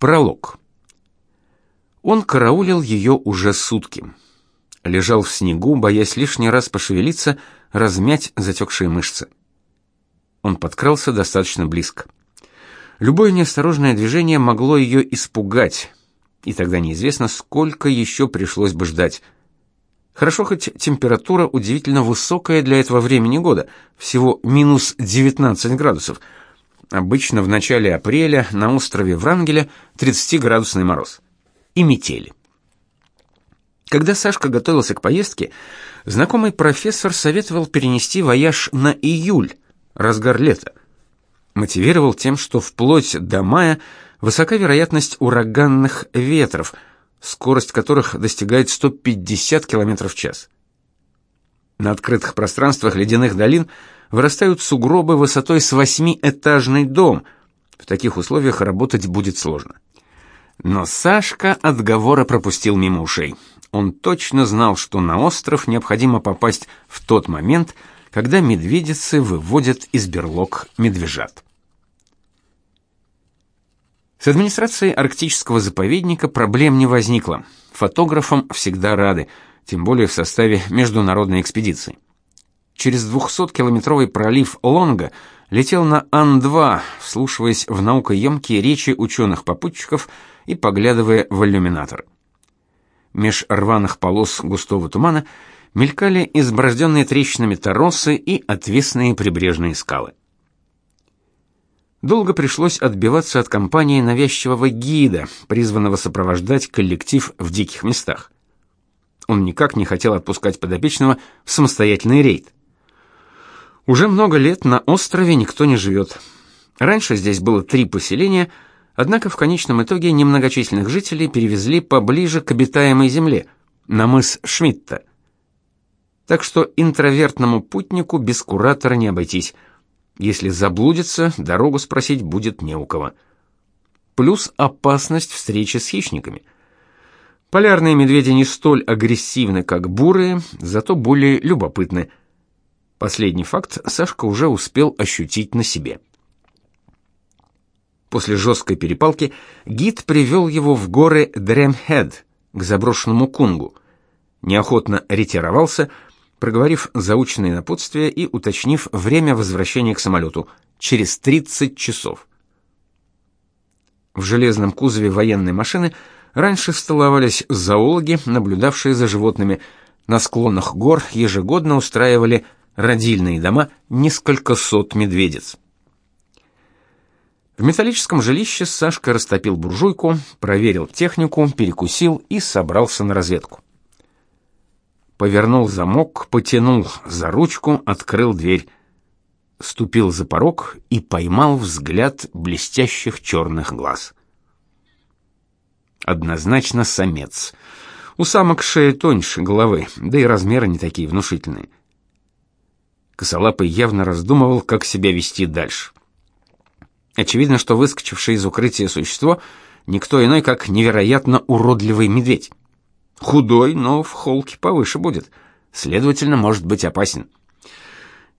Пролог. Он караулил ее уже сутки. Лежал в снегу, боясь лишний раз пошевелиться, размять затекшие мышцы. Он подкрался достаточно близко. Любое неосторожное движение могло ее испугать, и тогда неизвестно, сколько еще пришлось бы ждать. Хорошо, хоть температура удивительно высокая для этого времени года, всего минус 19 градусов – Обычно в начале апреля на острове Врангеля 30-градусный мороз. И метели. Когда Сашка готовился к поездке, знакомый профессор советовал перенести вояж на июль, разгар лета. Мотивировал тем, что вплоть до мая высока вероятность ураганных ветров, скорость которых достигает 150 км в час. На открытых пространствах ледяных долин – вырастают сугробы высотой с восьмиэтажный дом. В таких условиях работать будет сложно. Но Сашка отговоры пропустил мимо ушей. Он точно знал, что на остров необходимо попасть в тот момент, когда медведицы выводят из берлог медвежат. С администрацией арктического заповедника проблем не возникло. Фотографам всегда рады, тем более в составе международной экспедиции через 200-километровый пролив Лонга летел на Ан-2, вслушиваясь в наукоемкие речи ученых-попутчиков и поглядывая в иллюминатор. Меж рваных полос густого тумана мелькали изброжденные трещинами торосы и отвесные прибрежные скалы. Долго пришлось отбиваться от компании навязчивого гида, призванного сопровождать коллектив в диких местах. Он никак не хотел отпускать подопечного в самостоятельный рейд. Уже много лет на острове никто не живет. Раньше здесь было три поселения, однако в конечном итоге немногочисленных жителей перевезли поближе к обитаемой земле, на мыс Шмидта. Так что интровертному путнику без куратора не обойтись. Если заблудится, дорогу спросить будет не у кого. Плюс опасность встречи с хищниками. Полярные медведи не столь агрессивны, как бурые, зато более любопытны – Последний факт Сашка уже успел ощутить на себе. После жесткой перепалки гид привел его в горы Дремхед, к заброшенному кунгу. Неохотно ретировался, проговорив заученные напутствия и уточнив время возвращения к самолету через 30 часов. В железном кузове военной машины раньше столовались зоологи, наблюдавшие за животными. На склонах гор ежегодно устраивали родильные дома несколько сот медведиц. В металлическом жилище Сашка растопил буржуйку, проверил технику, перекусил и собрался на разведку. Повернул замок, потянул за ручку, открыл дверь. Ступил за порог и поймал взгляд блестящих черных глаз. Однозначно самец. У самок шея тоньше головы, да и размеры не такие внушительные. Косолапый явно раздумывал, как себя вести дальше. Очевидно, что выскочившее из укрытия существо никто иной, как невероятно уродливый медведь. Худой, но в холке повыше будет, следовательно, может быть опасен.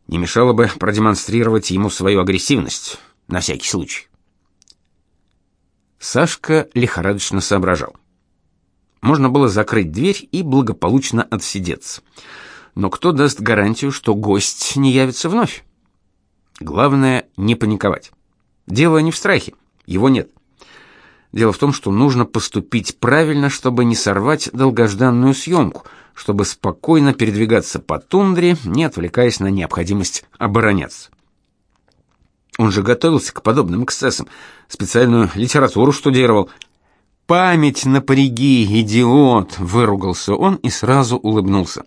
Не мешало бы продемонстрировать ему свою агрессивность, на всякий случай. Сашка лихорадочно соображал. Можно было закрыть дверь и благополучно отсидеться но кто даст гарантию, что гость не явится вновь? Главное не паниковать. Дело не в страхе, его нет. Дело в том, что нужно поступить правильно, чтобы не сорвать долгожданную съемку, чтобы спокойно передвигаться по тундре, не отвлекаясь на необходимость обороняться. Он же готовился к подобным эксцессам, специальную литературу штудировал. «Память напряги, идиот!» — выругался он и сразу улыбнулся.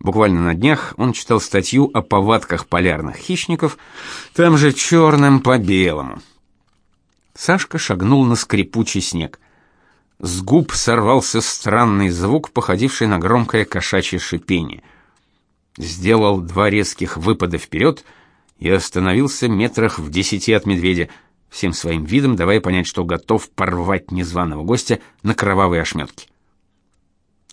Буквально на днях он читал статью о повадках полярных хищников, там же черным по белому. Сашка шагнул на скрипучий снег. С губ сорвался странный звук, походивший на громкое кошачье шипение. Сделал два резких выпада вперед и остановился метрах в десяти от медведя, всем своим видом давая понять, что готов порвать незваного гостя на кровавые ошметки.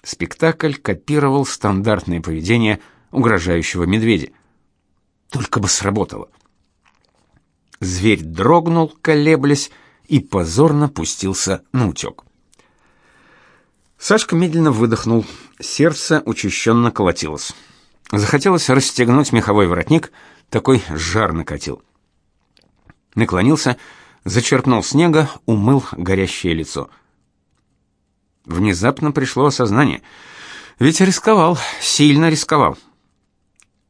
Спектакль копировал стандартное поведение угрожающего медведя. Только бы сработало. Зверь дрогнул, колеблясь, и позорно пустился на утек. Сашка медленно выдохнул, сердце учащенно колотилось. Захотелось расстегнуть меховой воротник, такой жар накатил. Наклонился, зачерпнул снега, умыл горящее лицо. Внезапно пришло осознание. Ведь рисковал, сильно рисковал.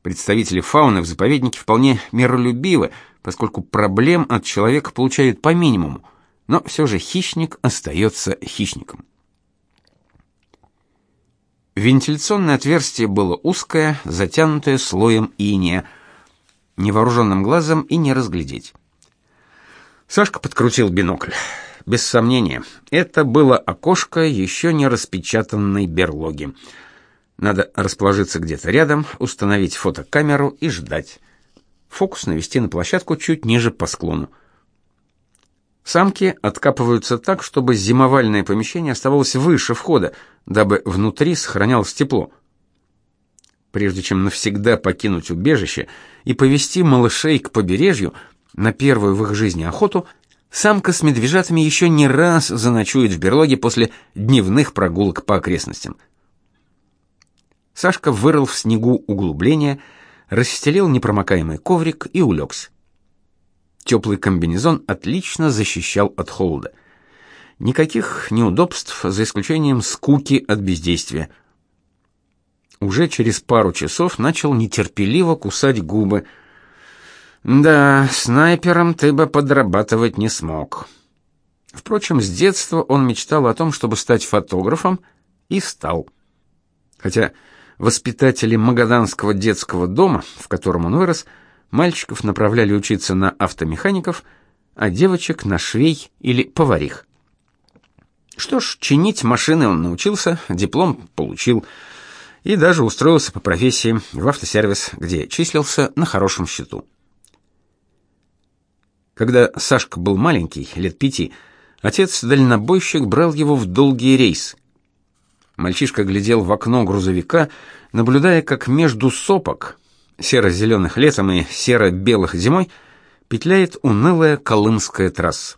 Представители фауны в заповеднике вполне миролюбивы, поскольку проблем от человека получают по минимуму, но все же хищник остается хищником. Вентиляционное отверстие было узкое, затянутое слоем иния. Невооруженным глазом и не разглядеть. Сашка подкрутил бинокль. Без сомнения, это было окошко еще не распечатанной берлоги. Надо расположиться где-то рядом, установить фотокамеру и ждать. Фокус навести на площадку чуть ниже по склону. Самки откапываются так, чтобы зимовальное помещение оставалось выше входа, дабы внутри сохранялось тепло. Прежде чем навсегда покинуть убежище и повести малышей к побережью на первую в их жизни охоту, самка с медвежатами еще не раз заночует в берлоге после дневных прогулок по окрестностям. Сашка вырыл в снегу углубление, расстелил непромокаемый коврик и улегся. Теплый комбинезон отлично защищал от холода. Никаких неудобств, за исключением скуки от бездействия. Уже через пару часов начал нетерпеливо кусать губы. Да, снайпером ты бы подрабатывать не смог. Впрочем, с детства он мечтал о том, чтобы стать фотографом, и стал. Хотя воспитатели Магаданского детского дома, в котором он вырос, Мальчиков направляли учиться на автомехаников, а девочек на швей или поварих. Что ж, чинить машины он научился, диплом получил и даже устроился по профессии в автосервис, где числился на хорошем счету. Когда Сашка был маленький, лет пяти, отец-дальнобойщик брал его в долгий рейс. Мальчишка глядел в окно грузовика, наблюдая, как между сопок серо-зеленых летом и серо-белых зимой, петляет унылая колымская трасса.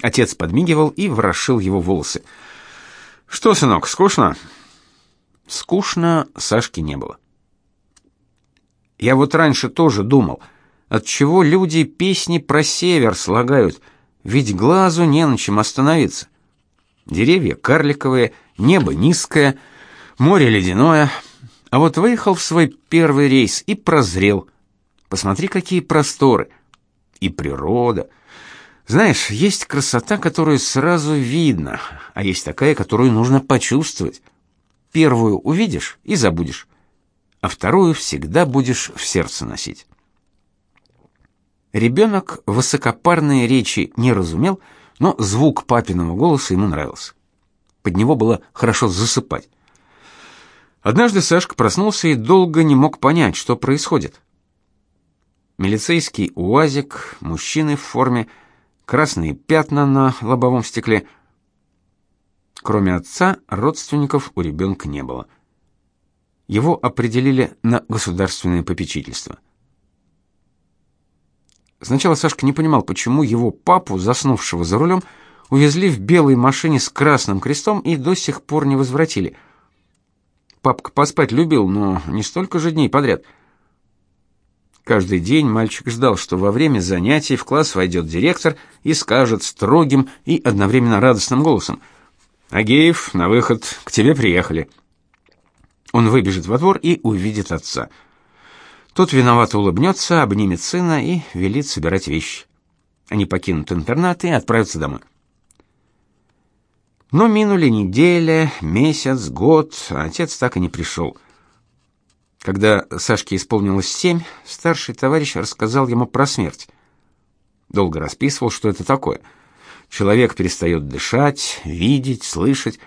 Отец подмигивал и ворошил его волосы. «Что, сынок, скучно?» Скучно Сашки не было. Я вот раньше тоже думал, отчего люди песни про север слагают, ведь глазу не на чем остановиться. Деревья карликовые, небо низкое, море ледяное, а вот выехал в свой первый рейс и прозрел. Посмотри, какие просторы. И природа. Знаешь, есть красота, которую сразу видно, а есть такая, которую нужно почувствовать. Первую увидишь и забудешь, а вторую всегда будешь в сердце носить. Ребенок высокопарные речи не разумел, но звук папиного голоса ему нравился. Под него было хорошо засыпать. Однажды Сашка проснулся и долго не мог понять, что происходит. Милицейский УАЗик, мужчины в форме, красные пятна на лобовом стекле. Кроме отца, родственников у ребенка не было. Его определили на государственное попечительство. Сначала Сашка не понимал, почему его папу, заснувшего за рулем, увезли в белой машине с красным крестом и до сих пор не возвратили – Папка поспать любил, но не столько же дней подряд. Каждый день мальчик ждал, что во время занятий в класс войдет директор и скажет строгим и одновременно радостным голосом: "Агеев, на выход, к тебе приехали". Он выбежит во двор и увидит отца. Тот виновато улыбнется, обнимет сына и велит собирать вещи. Они покинут интернат и отправятся домой. Но минули неделя, месяц, год, а отец так и не пришел. Когда Сашке исполнилось семь, старший товарищ рассказал ему про смерть. Долго расписывал, что это такое. Человек перестает дышать, видеть, слышать.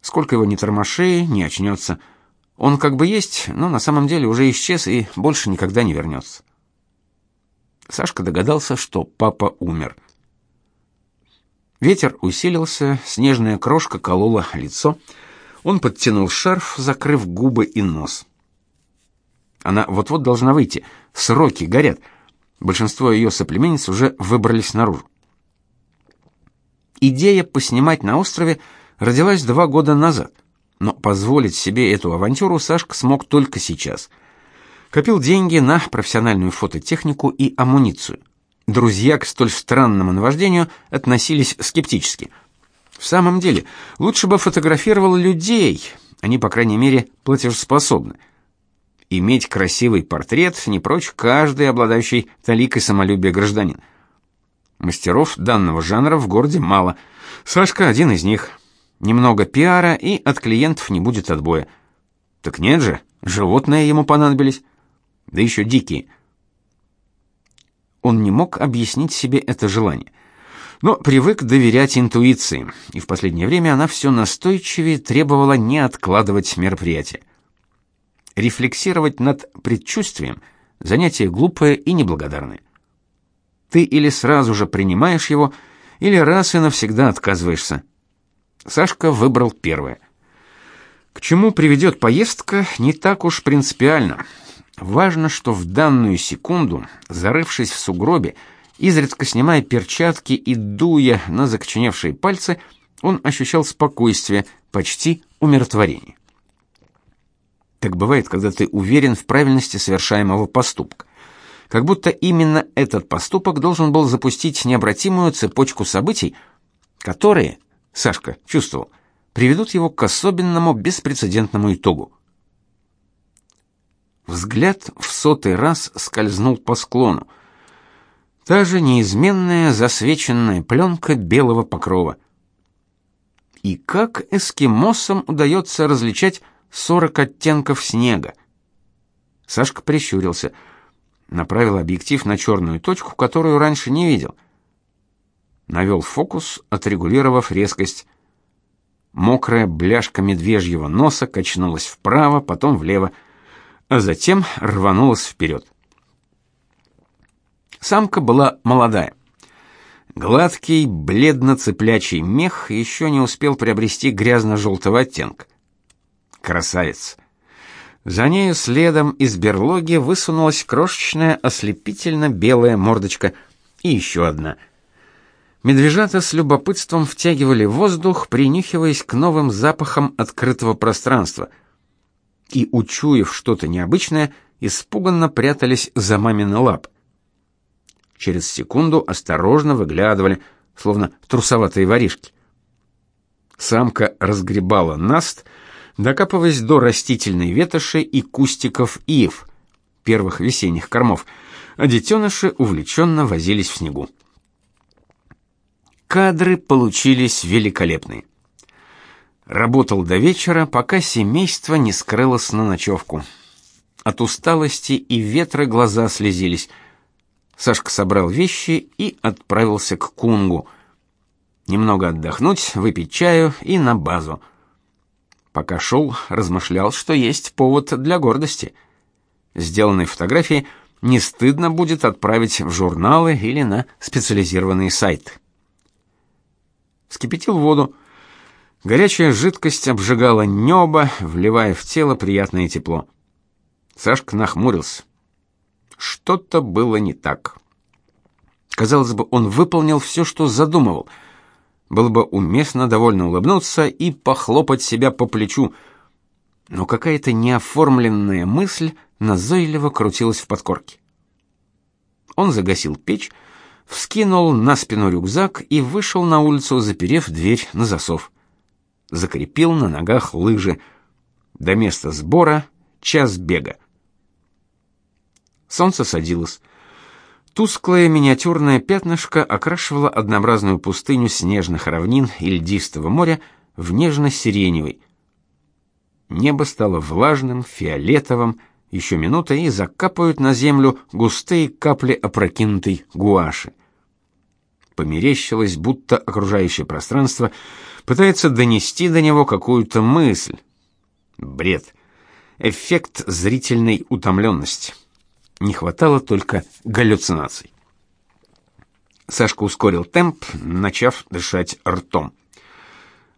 Сколько его ни тормоши, не очнется. Он как бы есть, но на самом деле уже исчез и больше никогда не вернется. Сашка догадался, что папа умер. Ветер усилился, снежная крошка колола лицо. Он подтянул шарф, закрыв губы и нос. Она вот-вот должна выйти. Сроки горят. Большинство ее соплеменниц уже выбрались наружу. Идея поснимать на острове родилась два года назад, но позволить себе эту авантюру Сашка смог только сейчас. Копил деньги на профессиональную фототехнику и амуницию. Друзья к столь странному наваждению относились скептически. В самом деле, лучше бы фотографировал людей, они, по крайней мере, платежеспособны. Иметь красивый портрет не прочь каждый обладающий таликой самолюбия гражданин. Мастеров данного жанра в городе мало. Сашка один из них. Немного пиара, и от клиентов не будет отбоя. Так нет же, животные ему понадобились. Да еще дикие. Он не мог объяснить себе это желание. Но привык доверять интуиции, и в последнее время она все настойчивее требовала не откладывать мероприятие. Рефлексировать над предчувствием – занятие глупое и неблагодарное. Ты или сразу же принимаешь его, или раз и навсегда отказываешься. Сашка выбрал первое. К чему приведет поездка, не так уж принципиально. Важно, что в данную секунду, зарывшись в сугробе, изредка снимая перчатки и дуя на закоченевшие пальцы, он ощущал спокойствие, почти умиротворение. Так бывает, когда ты уверен в правильности совершаемого поступка как будто именно этот поступок должен был запустить необратимую цепочку событий, которые, Сашка чувствовал, приведут его к особенному беспрецедентному итогу. Взгляд в сотый раз скользнул по склону. Та же неизменная засвеченная пленка белого покрова. И как эскимосам удается различать сорок оттенков снега? Сашка прищурился – направил объектив на черную точку, которую раньше не видел. Навел фокус, отрегулировав резкость. Мокрая бляшка медвежьего носа качнулась вправо, потом влево, а затем рванулась вперед. Самка была молодая. Гладкий, бледно-цыплячий мех еще не успел приобрести грязно-желтого оттенка. Красавец. За нею следом из берлоги высунулась крошечная ослепительно-белая мордочка и еще одна. Медвежата с любопытством втягивали воздух, принюхиваясь к новым запахам открытого пространства. И, учуяв что-то необычное, испуганно прятались за мамины лап. Через секунду осторожно выглядывали, словно трусоватые воришки. Самка разгребала наст, докапываясь до растительной ветоши и кустиков ив, первых весенних кормов, а детеныши увлеченно возились в снегу. Кадры получились великолепные. Работал до вечера, пока семейство не скрылось на ночевку. От усталости и ветра глаза слезились. Сашка собрал вещи и отправился к Кунгу. Немного отдохнуть, выпить чаю и на базу. Пока шел, размышлял, что есть повод для гордости. Сделанные фотографии не стыдно будет отправить в журналы или на специализированные сайты. Вскипятил воду. Горячая жидкость обжигала небо, вливая в тело приятное тепло. Сашка нахмурился. Что-то было не так. Казалось бы, он выполнил все, что задумывал — было бы уместно довольно улыбнуться и похлопать себя по плечу, но какая-то неоформленная мысль назойливо крутилась в подкорке. Он загасил печь, вскинул на спину рюкзак и вышел на улицу, заперев дверь на засов. Закрепил на ногах лыжи. До места сбора час бега. Солнце садилось. Тусклое миниатюрное пятнышко окрашивало однообразную пустыню снежных равнин и льдистого моря в нежно-сиреневый. Небо стало влажным, фиолетовым, еще минута и закапают на землю густые капли опрокинутой гуаши. Померещилось, будто окружающее пространство пытается донести до него какую-то мысль. Бред. Эффект зрительной утомленности. Не хватало только галлюцинаций. Сашка ускорил темп, начав дышать ртом.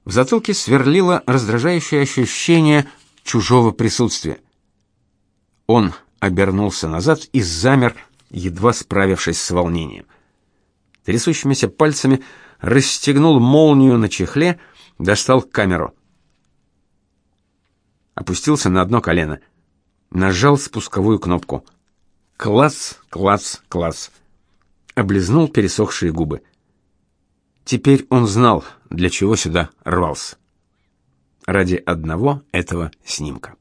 В затылке сверлило раздражающее ощущение чужого присутствия. Он обернулся назад и замер, едва справившись с волнением. Трясущимися пальцами расстегнул молнию на чехле, достал камеру. Опустился на одно колено. Нажал спусковую кнопку. Класс, класс, класс. Облизнул пересохшие губы. Теперь он знал, для чего сюда рвался. Ради одного этого снимка.